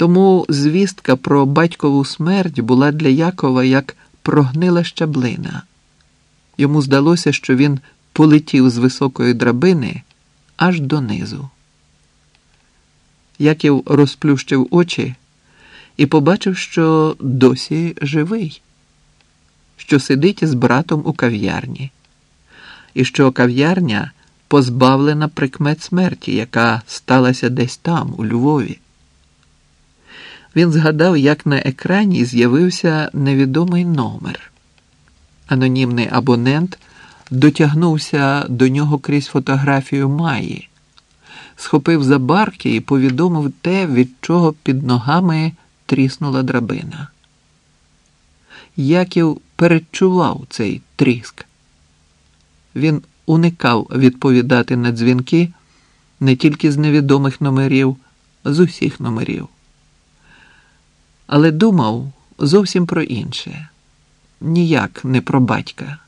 Тому звістка про батькову смерть була для Якова як прогнила щаблина. Йому здалося, що він полетів з високої драбини аж донизу. Яків розплющив очі і побачив, що досі живий, що сидить з братом у кав'ярні, і що кав'ярня позбавлена прикмет смерті, яка сталася десь там, у Львові. Він згадав, як на екрані з'явився невідомий номер. Анонімний абонент дотягнувся до нього крізь фотографію Маї, схопив за барки і повідомив те, від чого під ногами тріснула драбина. Яків передчував цей тріск. Він уникав відповідати на дзвінки не тільки з невідомих номерів, з усіх номерів. Але думав зовсім про інше, ніяк не про батька.